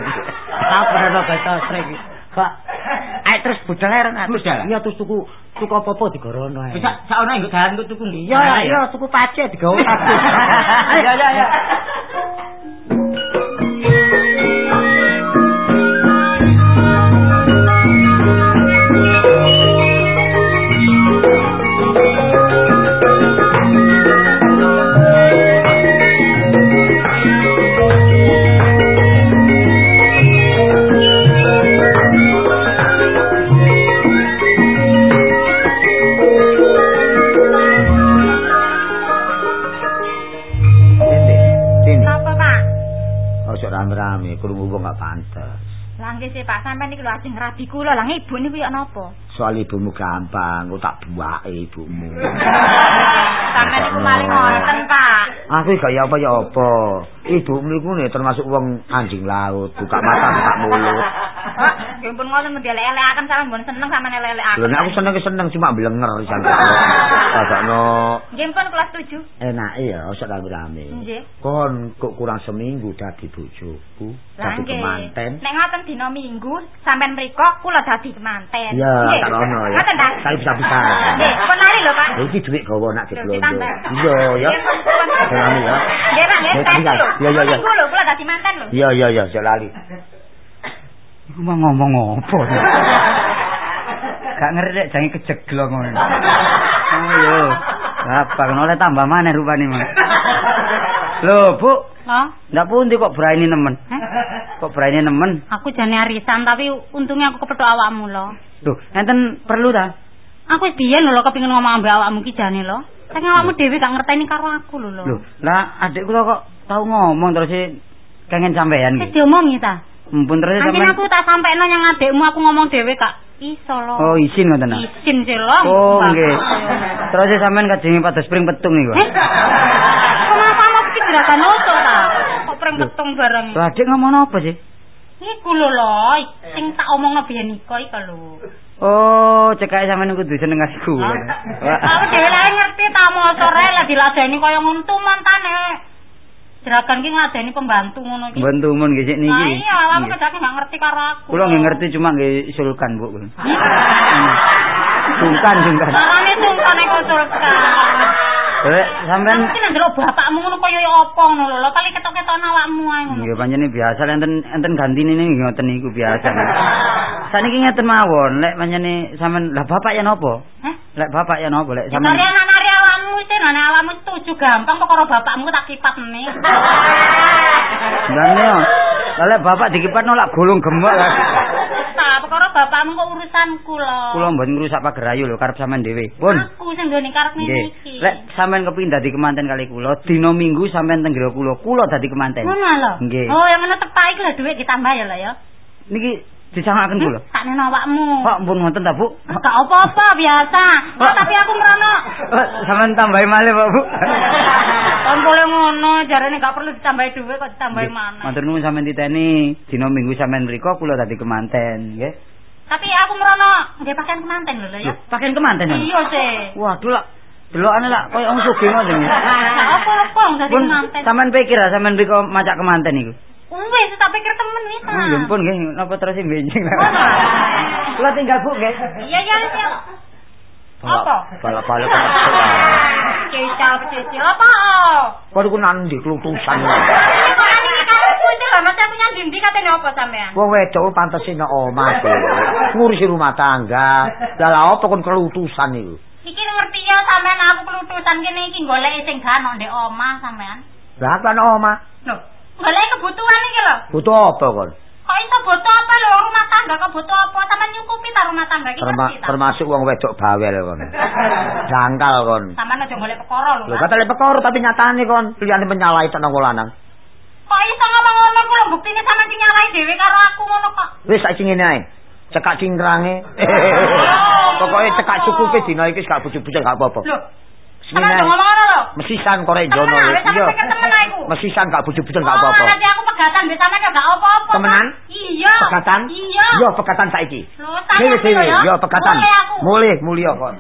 Apa apa sastra iki? Kak, ae (laughs) terus budal eren aku. Budal? Iya terus tuku tuku apa-apa digorono ae. Bisa sak ana nggo dalan kok tuku. Iya, iya, tuku pace digawe. (laughs) Iya, iya, iya. (laughs) rame-rame, krungu wong gak pantes. Lah nggih sih, Pak, sampean iki lho ajeng rabi kula. Lah ibu niku ya napa? Soal ibumu gampang, kok tak buake ibumu. (laughs) Sampean niku maling ngoten, Pak. Aku gak ya apa ya apa. Ibumu iku nih termasuk wong anjing laut, buka mata buka mulut. (laughs) Pak, nggih pun ngoten mesti elek-elekan sampean mbon seneng sampean elek-elekan. Lho nek aku seneng seneng cuma blenger isan. Kadakno (laughs) Nggih pun kula setuju. enak ya ojo rame-rame. Nggih. Kon kok kurang seminggu dadi bojoku, dadi kemanten. Nek ngoten dina Minggu sampean mriko kula dadi kemanten. Iya, tak ono ya. Ngoten ta? Saya bisa-bisa. Nggih, pun lari lho, Pak. Iki dhuwit gawa nak ditambah. Iya ya. Rame ya. Nggih, Pak, nggih. Lho. Iya, iya, iya. Lho kula dadi manten lho. Iya iya iya, jek lali. Iku mah ngomong apa? Gak ngerti nek jange kejeglong ngono. Oh yo. Apa kan oleh tambah maneh rupane mah. Lho, Bu, Loh, ndak pundi kok berani nemen? eh? Kok berani nemen? Aku jane arisan tapi untungnya aku kepethuk awakmu loh. Lho, enten perlu ta? Aku wis biyen lho kepengin ngomong ambek awakmu ki jane lho. Sing awakmu dhewe gak ngerteni karo aku lho lho. Lho, lah adik kula kok tau ngomong terus sih kengen sampean Wis iki. diomongi ta? Mumpun terus sampean. aku tak sampekno nyang adekmu aku ngomong dhewe gak iso lho. Oh, izin ngoten ta? Izin sih lho. Oh, nggih. Terus sih sampean kajengi pada spring petung niku. (laughs) Kok sama iki gerakan oto ta? Kok pring petung bareng. Lah adik ngomong apa sih? Iku lho lho, sing tak omongno biyen iku iku lho. Oh, cekake sampean kudu seneng kasih. Aku dhewe lae ngerti ta motor ae lah dilajeni kaya ngono mantane. Jeragan ki ngadeni pembantu ngono iki. Mboten tumun nggih niki. Nah iya, awakmu Nggih. kedake gak ngerti karo aku. Kula nggih ngerti cuma nggih sulkan, Bu. (laughs) Sungkan, sungkan. Marane sungkan nek sulkan. Eh, sampean Mungkin ndelok bapakmu ngono kaya apa ngono lho. Kali ketok-ketok awakmu ae ngono. Nggih pancene biasa enten enten gantine ning ngoten niku biasa. (laughs) Saniki ngeten mawon, lek pancene sampean lah bapak ya napa? Hah? Lek bapak ya napa lek sampean anak-anak awakmu sih, anak awakmu setuju gampang karo bapakmu tak kipat nih. Ndane yo. Lah bapak dikipat nolak golong gemuk lah. Tak, perkara bapakmu kok urusanku lho. Kula mboten ngrusak pager ayu lho karep sampean dhewe. Pun. Aku sing nggone karep ngene iki. Lek sampean kepengin dadi kemanten kali kula, dina Minggu sampean teng kula, kula dadi kemanten. Ngono lho. Nggih. Oh, yang ngono tepak iki lho dhuwit ditambah ya lho ya. Niki disangaken kula. Tak neno awakmu. Pak pun ngoten ta, Bu? Gak apa-apa biasa. Oh, tapi aku merono. Oh, sampean tambahi malih, Pak, Bu. (laughs) Kan boleh ngono, jarane gak perlu ditambahi dhuwit kok ditambahi mana. Matur nuwun sampean titeni, dina Minggu sampean mriku kula dadi kemanten, nggih. Tapi aku merono nggih pakaian kemanten lho ya. Pakaian kemanten ya? Iya sih. Waduh lah. Delokane lah koyo wong sugih ngoten. Gak (laughs) apa-apa wong dadi kemanten. sampean pikir sampean mriku macak kemanten iku. Wis tak pikir temen wis. Oh, ya ampun nggih, napa terus benjing lah. Kula tinggal Bu nggih. Iya iya iya. Apa? Balak-balik Kecil kecil apa? Kok iku nandi klutusan. Kok kamu kuwi lho, mesti punya dindi katene apa sampean? Wong wedok pantes nek omah. Ngurusi rumah tangga. Lah apa kon kelutusan iku? Iki ngerti ya sampean aku pelutusan kene iki golek sing gak ndek omah sampean. Lah kan omah. Lho, golek kebutuhan iki lho. Butuh apa kon? Kok iso butuh apa lho rumah tangga kok butuh apa? Sampean nyukupi ta rumah tangga iki Terma termasuk wong wedok bawel kon. (laughs) Jangkal kon. Sampean aja golek perkara lho. Lho Mas. kata le perkara tapi nyatane kon liyane menyalahi tenan wong lanang. Kok iso ngomong ngono ku lho buktine sampean sing nyalahi dhewe karo aku ngono kok. Wis saiki ngene ae. Cekak cingkrange. (laughs) Pokoke cekak cukupe dina iki gak bojo-bojo gak apa-apa. Lho, Ngomong ngono lho. Mesisan korek jono. Sampe Iya. Mesisan gak bojo-bojo gak Oh, apa-apa. nanti aku pegatan sampean ya gak apa-apa. Temenan? Iya. Pegatan? Iya. Yo pegatan saiki. Lho, saya Dewe dewe, ya. yo pegatan. Mulih mulya kon.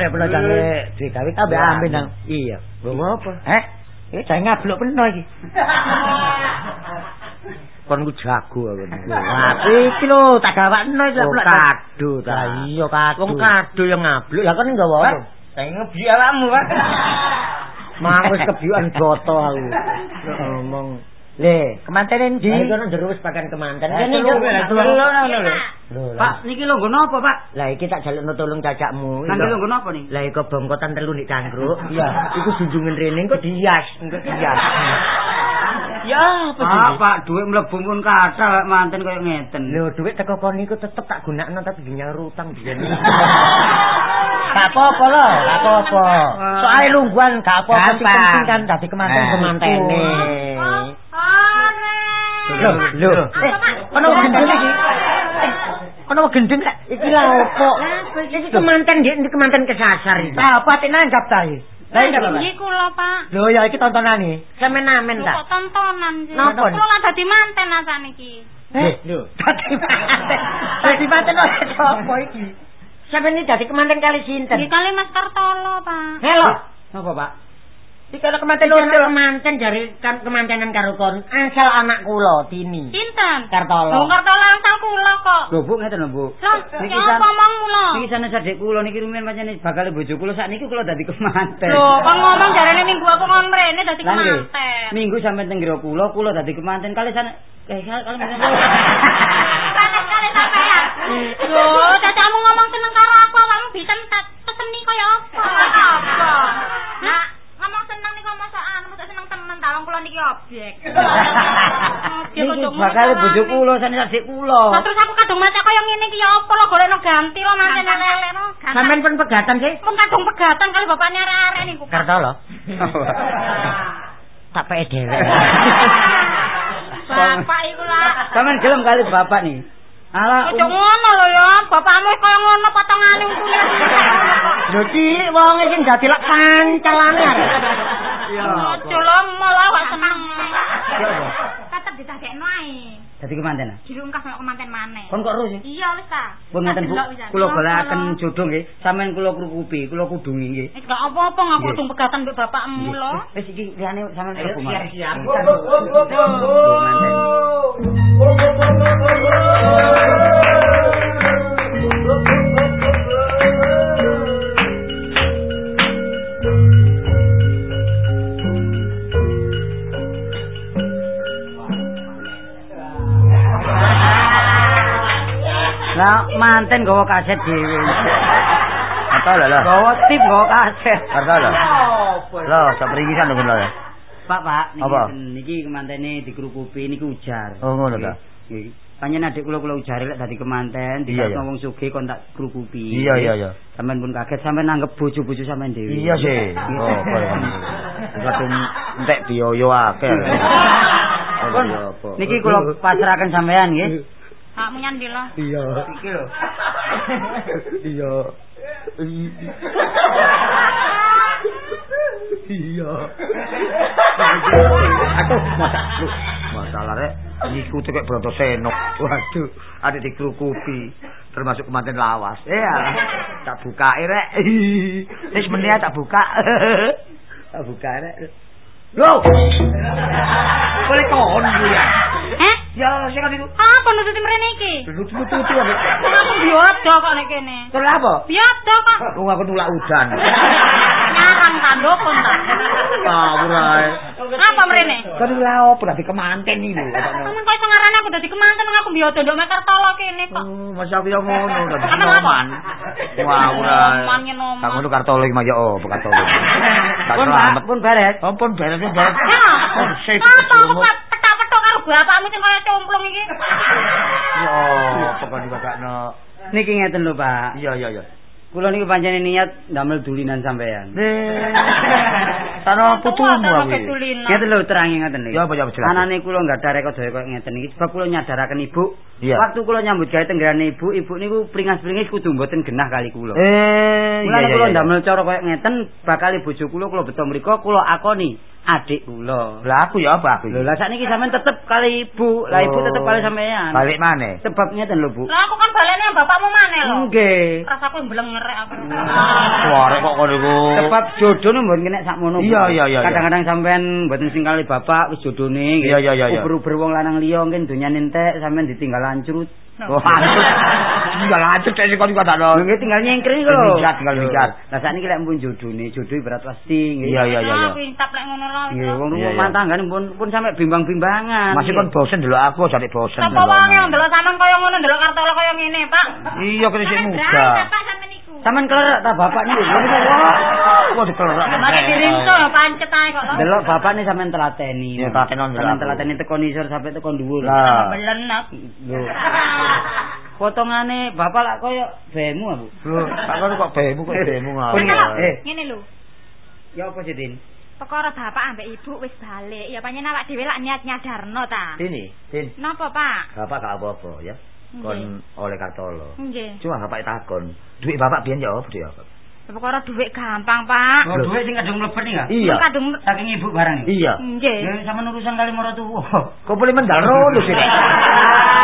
Nek pelajane digawe Ambe ambe nang. Iya. Lho apa? Eh? Iki jangan ngablok peno iki. Kon ku jago aku. Tapi iki lho tak gawakno iki Oh, kado ta. Iya kado. Wong kado yang ngablok lah kan nggawa apa? Saya ngebi awakmu, Pak. Mang wis kebiukan (laughs) joto aku. Ngomong Le, kemanten endi? Ayo kono jero wis pakan kemanten. Kene lah, telu, Lho, lah, lah, lah. Pak, niki lho nggo napa, Pak? Lah iki tak jalukno tolong cacakmu. Nang lho nggo napa nih? Lah iku bongkotan telu nek cangkruk. Iya, iku junjungan rene kok dihias, engko dihias. (laughs) Ya, apa Pak, sih? Pak, dhuwit mlebu pun kathah lek manten koyo ngeten. Lho, dhuwit teko kon niku tetep tak gunakno tapi dinyar utang biyen. (laughs) Gak apa-apa lho, gak apa-apa. Soale lungguan gak apa-apa sing penting kan dadi kemanten Nah, kemantene. Lho, lho. Eh, ono gendeng iki. Eh, ono gendeng iki lha opo? Iki kemanten iki kemanten kesasar iki. Ah, pati nanggap ta iki. Lah iya. Iki kula, Pak. Lho, ya iki tontonane. Semen-amen Lho, ta. Kok tontonan sih? Napa? Kula dadi manten asane iki. Eh, lho. Dadi manten. Dadi manten oleh sapa iki? Sampeyan iki dadi kemanten kali sinten? Nggih kali Mas Kartolo, Pak. Halo. Napa, Pak? Iki kalau kemanten lho kemanten jare kan kemantenan karo kon. Asal anak kula Tini. Sinten? Kartolo. Lho Kartolo asal kula kok. Lho, Bu, ngeten lho, Bu. Niki ya san- apa omongmu lho? Niki sanes adik kula niki rumiyin pancen bakal bojo kula sakniki kula dadi kemanten. Lho, kon ngomong jarane minggu aku ngon mrene dadi Lah kemanten. Minggu sampean teng grho kula, kula dadi kemanten kali sana eh kali (laughs) kok bakal bojo kula sanes adik kula. Lah terus aku kadung macak kaya ngene iki ya apa lo golekno ganti lo manten lele no. Sampeyan pun pegatan sih. Pun kadung pegatan kali bapakne arek-arek niku. Kartolo. (laughs) Tak peke dhewe. Bapak iku lah. Sampeyan gelem kali bapak nih. Ala Ojo ngono lho ya, bapakmu kaya ngono potongane untune. (laughs) Lho Ci, wong iki dadi lek kancalane. Ojo lho malah gak seneng. Dadi kemanten. Dirungkas kok kemanten maneh. Kon kok ro sih? Iya wis ta. Pun ngeten Bu, kula golekaken jodoh nggih. Sampeyan kula krukupi, kula kudungi nggih. Wis gak apa-apa ngaku tung pegatan mbek bapakmu lho. Wis iki liyane sampeyan Ayo mlebu mawon. siap-siap. Lah manten gawa kaset dhewe. Apa lho? Gawa tip gawa kaset. Karta lho. Lho, sak pringisan lho lho. Pak, Pak, niki Apa? niki kemantene dikrukupi niku ujar. Oh ngono ta. Panjen adik kula kula ujare lek dadi kemanten, dikasih iya. wong sugih kon tak krukupi. Iya iya iya. Sampeyan pun kaget, sampeyan nanggep bojo-bojo sampeyan dhewe. Iya sih. Oh, kaya kadung entek biaya akeh. (laughs) Niki kula pasrahaken sampeyan nggih. Hakmu nyandi lho. Iya. Iki lho. Iya. Iya. Aduh, masa lu masalah rek niku tekek bronto senok. Waduh, ada dikrukupi termasuk kemanten lawas. Ya, tak buka rek. Wis meneh tak buka. tak buka rek. Loh. Boleh kon ya. Ya, sing itu. Apa nututi mrene iki? Lucu-lucu ya. Aku biodo kok nek kene. Terus apa? Biodo kok. Oh, aku nulak udan. Nyarang kandokon ta. Ngawur ae. Apa mrene? Kan lha opo dadi kemanten iki lho. Sampeyan kok iso ngarani aku dadi kemanten wong aku biodo ndok meker tolo kene kok. Oh, masa aku yang ngono dadi Aman apa? noman. Ngawur ae. Ya noman. Kamu tuh kartolo iki mah ya oh, kartolo. (laughs) Tak Pun, beres. Oh, pun beres. Ya. Oh. Apa karo bapakmu sing kaya cemplung iki? Ya, pokoknya bakakno. Niki ngeten lho, Pak. Iya, iya, iya. Kula niku pancen niat ndamel dulinan sampeyan. Tano putumu aku. Ngeten lho terangi ngeten niki. Ya apa ya jelas. Anane kula enggak ada rekod kaya ngeten iki sebab kula nyadaraken ibu. Iya. Waktu kula nyambut gawe tenggerane ibu, ibu niku pringas-pringis kudu mboten genah kali kula. Eh, Mulane kula ndamel cara kaya ngeten bakal bojo kula kula beto mriku kula akoni adik kula. Lah aku ya apa aku? Lho lah sakniki sampean tetep kali ibu, lah ibu tetep kali sampean. Balik maneh. Sebab ngeten lho, Bu. Lah aku kan balene bapakmu maneh lho. Nggih. Rasaku mblengerek aku. Suara kok kono iku. Sebab jodoh nu mboten kena sakmono. Iya, iya, iya. Kadang-kadang sampean mboten sing kali bapak wis jodone nggih. Iya, iya, iya, iya. Uber-uber wong lanang liya mungkin donyane entek sampean ditinggal lancrut. Wah, tinggal lanjut dek kok juga tak nggih tinggal nyengkring iku lho. Mikat, tinggal mikat. Lah sakniki lek pun jodone, jodoh berat pasti. Iya, iya, iya, iya. Aku intap lek ngono lho. Nggih, wong Iya, rumah iya. tanggane pun pun sampe bimbang-bimbangan. Masih kon bosen dulu aku jadi bosen. Sapa wong yang ndelok sampean kaya ngono ndelok kartola kaya ngene, Pak? Iya kene sik muda. Bapak sampean Sampean klerak ta bapak niku. Lho niku wah. Kok dikerak. Mari diringko pancet ae kok. lho. Delok bapak nih sampean telateni. Iya, telateni on Sampean aku. telateni teko nisor sampai teko dhuwur. Lah. Belenek. Lho. Potongane bapak lak koyo bemu aku. Lho, kono kok bemu kok bemu ngawur. eh, Ngene lho. ya apa sih, Din? Perkara bapak ambek ibu wis balik. Ya panjen awak dhewe lak niat nyadarno ta. Ini, Din. Napa, Pak? Bapak gak apa-apa ya. Kon oleh kartolo. Nggih. Cuma bapak takon, duit bapak biyen ya apa dia? Perkara dhuwit gampang, Pak. Oh, duit sing kadung mlebet enggak? Iya. Kadung Saking ibu barang iki. Iya. Nggih. Ya sama urusan kali moro tuwa. (laughs) Kok boleh mendal rono sih? (laughs)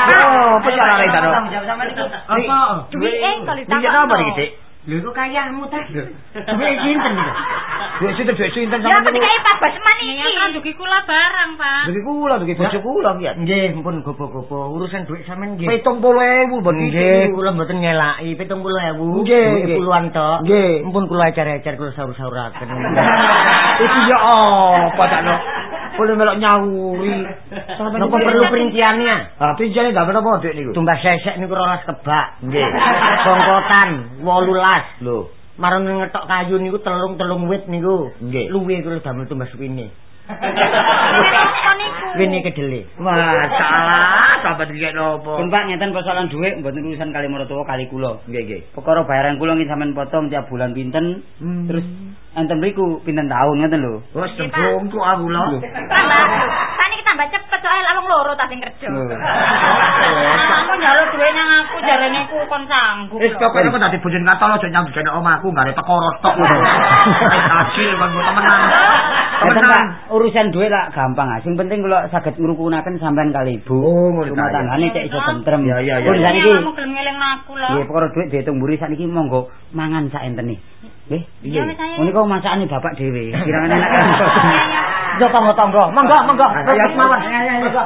Oh, apa cara itu? Tanggung jawab sampean itu. Apa? Duit eh kalau Ini ditakokno. apa iki, Dik? Lho iku kayamu ta. Duit sinten iki? Duit sinten, duit sinten Ya sama ketika Pak Basman Ya iki. kan dugi kula barang, Pak. Duit kula, duit bojo kula ya. Nggih, mpun gopo-gopo urusan duit sampean nggih. 70.000 ben Nggih, kula mboten ngelaki 70.000. Nggih, puluhan tok. Nggih. Mpun kula ajar-ajar kula sahur-sahuraken. (laughs) Itu ya apa tak? Boleh melok nyawuri. (laughs) Napa perlu perinciannya? Ah, pinjane ndak apa duit niku? Tumbas sesek niku rolas kebak. Nggih. (laughs) Bongkotan 18. Lho, Marang ngetok kayu niku telung-telung wit niku. Nggih. Luwe kula damel tumbas wine. (laughs) Wine kedele. masalah sampeyan iki nopo? Pak ngeten persoalan dhuwit mboten urusan kali maratuwa kali kula. Nggih, nggih. Perkara bayaran kula nggih sampean potong tiap bulan pinten. Hmm. Terus enten mriku pinten tahun ngeten lho. Wes tembungku aku lho. Tambah. Saniki tambah cepet soalnya lawang loro ta sing kerja. Aku njaluk duwe nang aku jarene ku kon sanggup. Wis pokoknya aku dadi bojone katol aja nyambut gene omahku gak ada perkara tok. (laughs) Hasil kan temenan. Temenan. Urusan dhuwit lah gampang. ah. Sing penting kula saged ngrukunaken sampean kali Ibu. Oh, ngono ya. tanggane cek iso tentrem. Ya, ya, ya. Pun Iya, kamu gelem ngeling aku lho. Nggih, perkara dhuwit diitung mburi sakniki monggo mangan sak entene. Nggih, piye? Menika masakane bapak dhewe, (laughs) kirang enak. Yo tangga-tangga, monggo, monggo. Ya mawon. Ya.